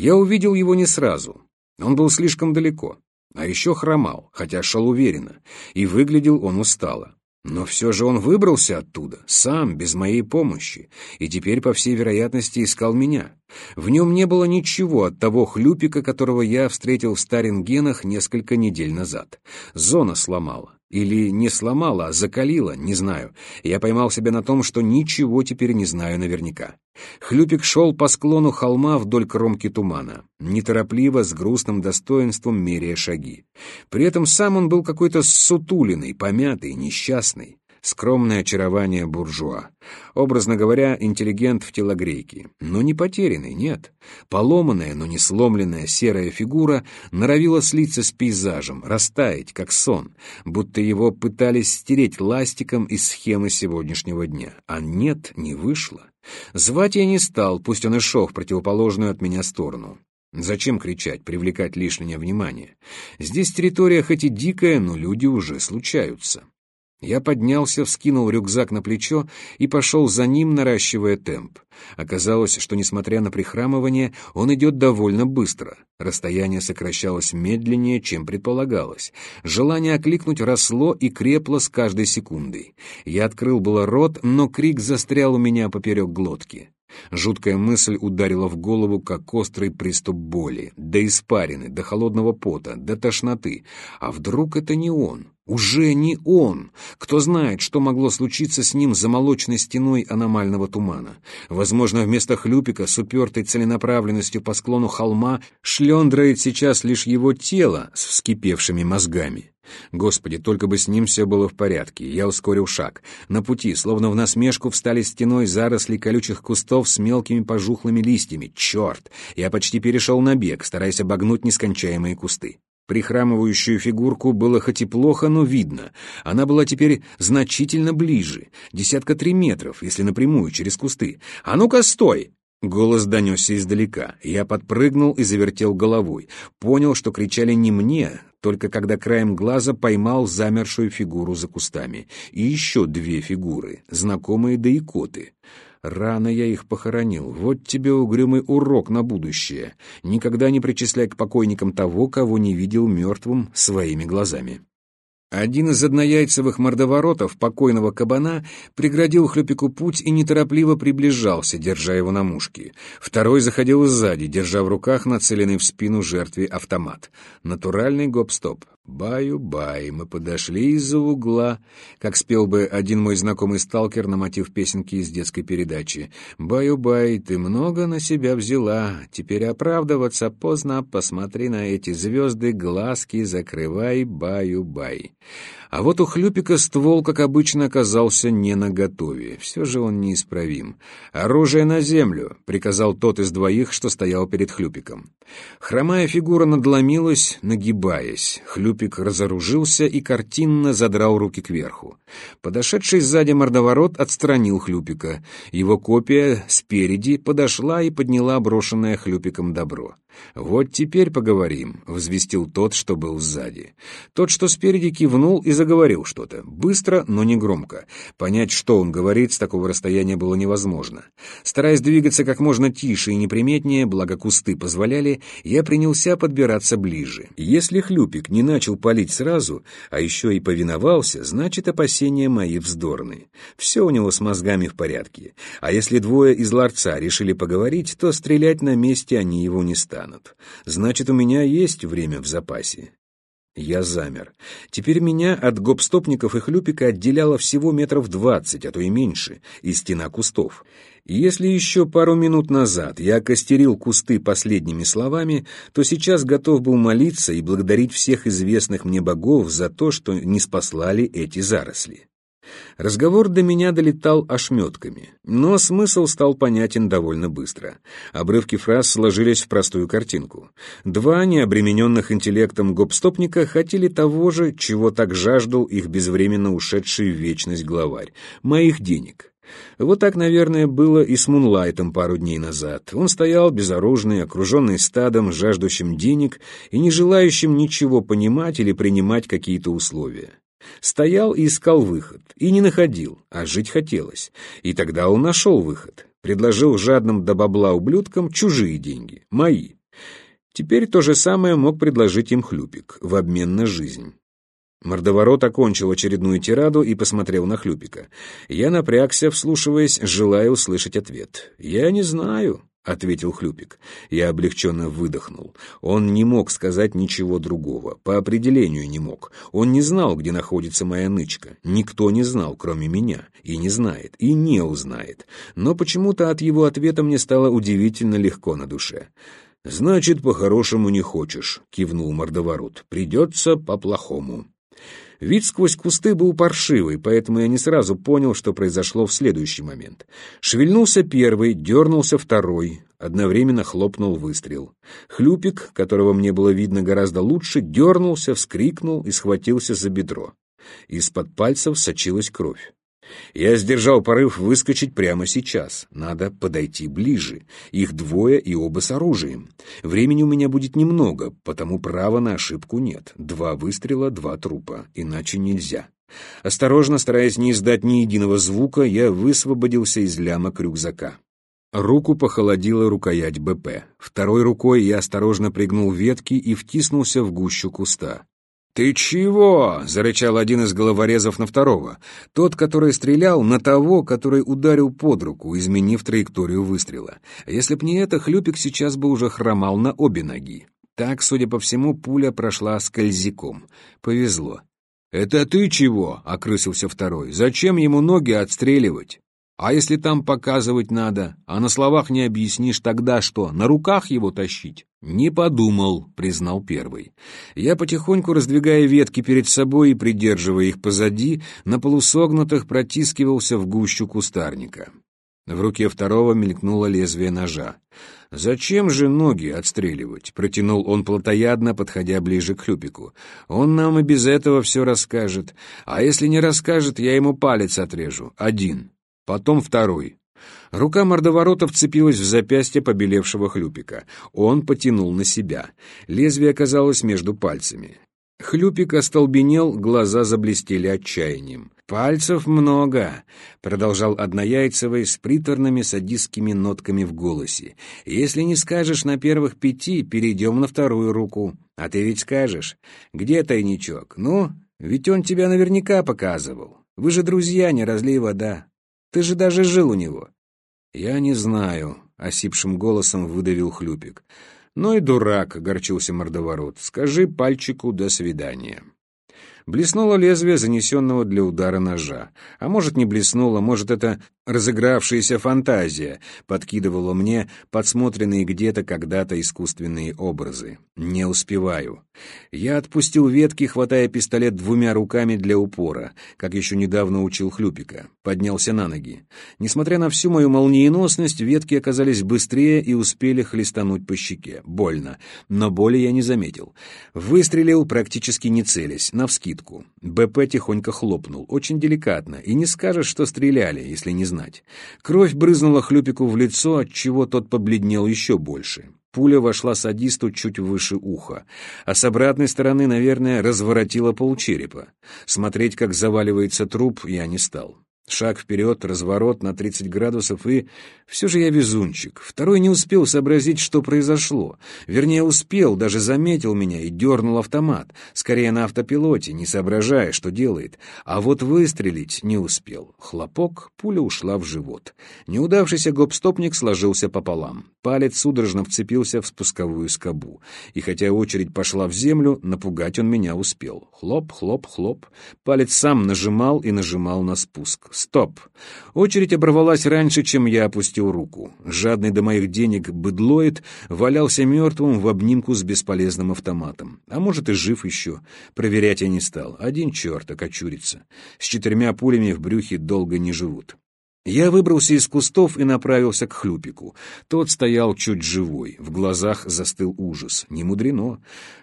Я увидел его не сразу. Он был слишком далеко. А еще хромал, хотя шел уверенно, и выглядел он устало. Но все же он выбрался оттуда, сам, без моей помощи, и теперь, по всей вероятности, искал меня. В нем не было ничего от того хлюпика, которого я встретил в Старингенах несколько недель назад. Зона сломала. Или не сломала, а закалила, не знаю. Я поймал себя на том, что ничего теперь не знаю наверняка. Хлюпик шел по склону холма вдоль кромки тумана, неторопливо, с грустным достоинством меряя шаги. При этом сам он был какой-то сутулиный, помятый, несчастный скромное очарование буржуа. Образно говоря, интеллигент в телогрейке. Но не потерянный, нет. Поломанная, но не сломленная серая фигура норовила слиться с пейзажем, растаять, как сон, будто его пытались стереть ластиком из схемы сегодняшнего дня. А нет, не вышло. Звать я не стал, пусть он и шел в противоположную от меня сторону. Зачем кричать, привлекать лишнее внимание? Здесь территория хоть и дикая, но люди уже случаются. Я поднялся, вскинул рюкзак на плечо и пошел за ним, наращивая темп. Оказалось, что, несмотря на прихрамывание, он идет довольно быстро. Расстояние сокращалось медленнее, чем предполагалось. Желание окликнуть росло и крепло с каждой секундой. Я открыл было рот, но крик застрял у меня поперек глотки. Жуткая мысль ударила в голову, как острый приступ боли, до испарины, до холодного пота, до тошноты. А вдруг это не он? Уже не он! Кто знает, что могло случиться с ним за молочной стеной аномального тумана. Возможно, вместо хлюпика с упертой целенаправленностью по склону холма шлендрает сейчас лишь его тело с вскипевшими мозгами. Господи, только бы с ним все было в порядке. Я ускорил шаг. На пути, словно в насмешку, встали стеной заросли колючих кустов с мелкими пожухлыми листьями. Черт! Я почти перешел на бег, стараясь обогнуть нескончаемые кусты. Прихрамывающую фигурку было хоть и плохо, но видно. Она была теперь значительно ближе. Десятка три метров, если напрямую, через кусты. «А ну-ка, стой!» Голос донесся издалека. Я подпрыгнул и завертел головой. Понял, что кричали не мне, только когда краем глаза поймал замершую фигуру за кустами. И еще две фигуры, знакомые да икоты. Рано я их похоронил. Вот тебе угрюмый урок на будущее. Никогда не причисляй к покойникам того, кого не видел мертвым своими глазами. Один из однояйцевых мордоворотов покойного кабана преградил Хлюпику путь и неторопливо приближался, держа его на мушке. Второй заходил сзади, держа в руках нацеленный в спину жертве автомат. Натуральный гоп-стоп. «Баю-бай, мы подошли из-за угла», как спел бы один мой знакомый сталкер на мотив песенки из детской передачи. «Баю-бай, ты много на себя взяла, теперь оправдываться поздно, посмотри на эти звезды, глазки закрывай, баю-бай». А вот у Хлюпика ствол, как обычно, оказался не наготове. Все же он неисправим. «Оружие на землю!» — приказал тот из двоих, что стоял перед Хлюпиком. Хромая фигура надломилась, нагибаясь. Хлюпик разоружился и картинно задрал руки кверху. Подошедший сзади мордоворот отстранил Хлюпика. Его копия спереди подошла и подняла брошенное Хлюпиком добро. «Вот теперь поговорим», — возвестил тот, что был сзади. Тот, что спереди, кивнул и заговорил что-то. Быстро, но не громко. Понять, что он говорит, с такого расстояния было невозможно. Стараясь двигаться как можно тише и неприметнее, благо кусты позволяли, я принялся подбираться ближе. Если хлюпик не начал палить сразу, а еще и повиновался, значит, опасения мои вздорны. Все у него с мозгами в порядке. А если двое из ларца решили поговорить, то стрелять на месте они его не станут. Значит, у меня есть время в запасе. Я замер. Теперь меня от гопстопников и хлюпика отделяло всего метров двадцать, а то и меньше, и стена кустов. Если еще пару минут назад я костерил кусты последними словами, то сейчас готов был молиться и благодарить всех известных мне богов за то, что не спаслали эти заросли. Разговор до меня долетал ошметками, но смысл стал понятен довольно быстро. Обрывки фраз сложились в простую картинку. Два необремененных интеллектом гопстопника хотели того же, чего так жаждал их безвременно ушедший в вечность главарь — моих денег. Вот так, наверное, было и с Мунлайтом пару дней назад. Он стоял безоружный, окруженный стадом, жаждущим денег и не желающим ничего понимать или принимать какие-то условия. Стоял и искал выход, и не находил, а жить хотелось. И тогда он нашел выход. Предложил жадным до бабла ублюдкам чужие деньги, мои. Теперь то же самое мог предложить им Хлюпик в обмен на жизнь. Мордоворот окончил очередную тираду и посмотрел на Хлюпика. Я напрягся, вслушиваясь, желая услышать ответ. «Я не знаю», — ответил Хлюпик. Я облегченно выдохнул. Он не мог сказать ничего другого. По определению не мог. Он не знал, где находится моя нычка. Никто не знал, кроме меня. И не знает, и не узнает. Но почему-то от его ответа мне стало удивительно легко на душе. «Значит, по-хорошему не хочешь», — кивнул мордоворот. «Придется по-плохому». Вид сквозь кусты был паршивый, поэтому я не сразу понял, что произошло в следующий момент. Шевельнулся первый, дернулся второй, одновременно хлопнул выстрел. Хлюпик, которого мне было видно гораздо лучше, дернулся, вскрикнул и схватился за бедро. Из-под пальцев сочилась кровь. Я сдержал порыв выскочить прямо сейчас. Надо подойти ближе. Их двое и оба с оружием. Времени у меня будет немного, потому права на ошибку нет. Два выстрела, два трупа. Иначе нельзя. Осторожно, стараясь не издать ни единого звука, я высвободился из лямок рюкзака. Руку похолодила рукоять БП. Второй рукой я осторожно пригнул ветки и втиснулся в гущу куста. «Ты чего?» — зарычал один из головорезов на второго. Тот, который стрелял, на того, который ударил под руку, изменив траекторию выстрела. Если б не это, Хлюпик сейчас бы уже хромал на обе ноги. Так, судя по всему, пуля прошла скользяком. Повезло. «Это ты чего?» — окрысился второй. «Зачем ему ноги отстреливать?» А если там показывать надо, а на словах не объяснишь, тогда что, на руках его тащить? Не подумал, признал первый. Я потихоньку, раздвигая ветки перед собой и придерживая их позади, на полусогнутых протискивался в гущу кустарника. В руке второго мелькнуло лезвие ножа. «Зачем же ноги отстреливать?» — протянул он плотоядно, подходя ближе к Хлюпику. «Он нам и без этого все расскажет. А если не расскажет, я ему палец отрежу. Один потом второй. Рука мордоворота вцепилась в запястье побелевшего хлюпика. Он потянул на себя. Лезвие оказалось между пальцами. Хлюпик остолбенел, глаза заблестели отчаянием. «Пальцев много», — продолжал Однояйцевый с приторными садистскими нотками в голосе. «Если не скажешь на первых пяти, перейдем на вторую руку. А ты ведь скажешь. Где тайничок? Ну, ведь он тебя наверняка показывал. Вы же друзья, не разлей вода. Ты же даже жил у него». «Я не знаю», — осипшим голосом выдавил Хлюпик. «Ну и дурак», — огорчился мордоворот. «Скажи пальчику «до свидания». Блеснуло лезвие занесенного для удара ножа. А может, не блеснуло, может, это разыгравшаяся фантазия подкидывала мне подсмотренные где-то когда-то искусственные образы. Не успеваю. Я отпустил ветки, хватая пистолет двумя руками для упора, как еще недавно учил Хлюпика. Поднялся на ноги. Несмотря на всю мою молниеносность, ветки оказались быстрее и успели хлестануть по щеке. Больно. Но боли я не заметил. Выстрелил, практически не целясь, навскидку. БП тихонько хлопнул. Очень деликатно. И не скажешь, что стреляли, если не знать. Кровь брызнула Хлюпику в лицо, отчего тот побледнел еще больше. Пуля вошла садисту чуть выше уха, а с обратной стороны, наверное, разворотила полчерепа. Смотреть, как заваливается труп, я не стал. Шаг вперед, разворот на 30 градусов, и... Все же я везунчик. Второй не успел сообразить, что произошло. Вернее, успел, даже заметил меня и дернул автомат. Скорее на автопилоте, не соображая, что делает. А вот выстрелить не успел. Хлопок, пуля ушла в живот. Неудавшийся гоп-стопник сложился пополам. Палец судорожно вцепился в спусковую скобу. И хотя очередь пошла в землю, напугать он меня успел. Хлоп, хлоп, хлоп. Палец сам нажимал и нажимал на спуск. Стоп! Очередь оборвалась раньше, чем я опустил руку. Жадный до моих денег быдлоид валялся мертвым в обнимку с бесполезным автоматом. А может и жив еще. Проверять я не стал. Один черт окочурится. С четырьмя пулями в брюхе долго не живут. Я выбрался из кустов и направился к хлюпику. Тот стоял чуть живой, в глазах застыл ужас. Не мудрено.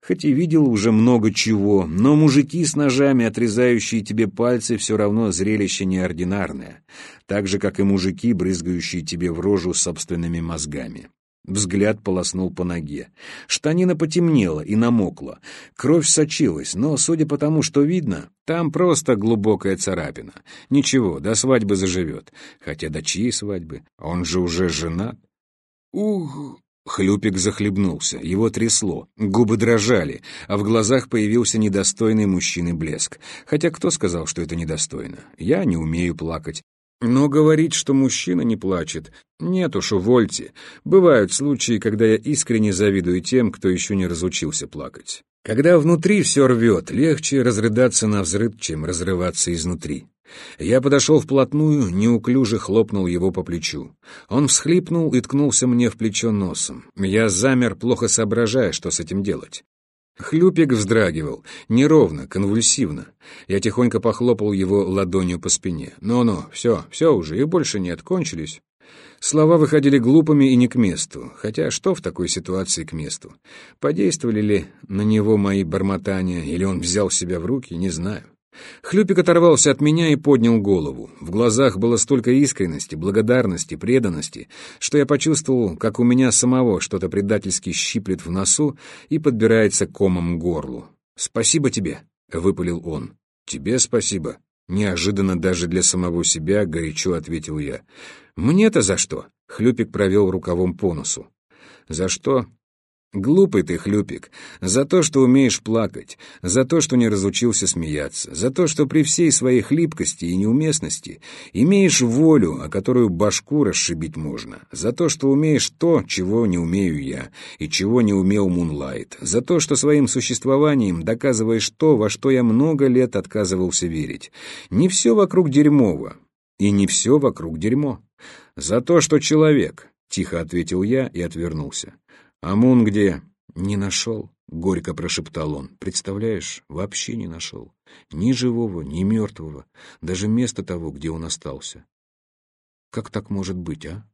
Хоть и видел уже много чего, но мужики с ножами, отрезающие тебе пальцы, все равно зрелище неординарное. Так же, как и мужики, брызгающие тебе в рожу собственными мозгами. Взгляд полоснул по ноге. Штанина потемнела и намокла. Кровь сочилась, но, судя по тому, что видно, там просто глубокая царапина. Ничего, до свадьбы заживет. Хотя до чьей свадьбы? Он же уже женат. «Ух!» — Хлюпик захлебнулся, его трясло, губы дрожали, а в глазах появился недостойный мужчины блеск. Хотя кто сказал, что это недостойно? Я не умею плакать. Но говорить, что мужчина не плачет, нет уж, увольте. Бывают случаи, когда я искренне завидую тем, кто еще не разучился плакать. Когда внутри все рвет, легче разрыдаться на взрыв, чем разрываться изнутри. Я подошел вплотную, неуклюже хлопнул его по плечу. Он всхлипнул и ткнулся мне в плечо носом. Я замер, плохо соображая, что с этим делать. Хлюпик вздрагивал, неровно, конвульсивно. Я тихонько похлопал его ладонью по спине. «Ну-ну, все, все уже, и больше нет, кончились». Слова выходили глупыми и не к месту, хотя что в такой ситуации к месту? Подействовали ли на него мои бормотания, или он взял себя в руки, не знаю. Хлюпик оторвался от меня и поднял голову. В глазах было столько искренности, благодарности, преданности, что я почувствовал, как у меня самого что-то предательски щиплет в носу и подбирается комом горлу. «Спасибо тебе», — выпалил он. «Тебе спасибо», — неожиданно даже для самого себя горячо ответил я. «Мне-то за что?» — Хлюпик провел рукавом по носу. «За что?» Глупый ты, Хлюпик, за то, что умеешь плакать, за то, что не разучился смеяться, за то, что при всей своей хлипкости и неуместности имеешь волю, о которую башку расшибить можно, за то, что умеешь то, чего не умею я, и чего не умел Мунлайт, за то, что своим существованием доказываешь то, во что я много лет отказывался верить. Не все вокруг дерьмово, и не все вокруг дерьмо. За то, что человек, — тихо ответил я и отвернулся. «Амун где?» «Не нашел», — горько прошептал он. «Представляешь, вообще не нашел. Ни живого, ни мертвого, даже места того, где он остался. Как так может быть, а?»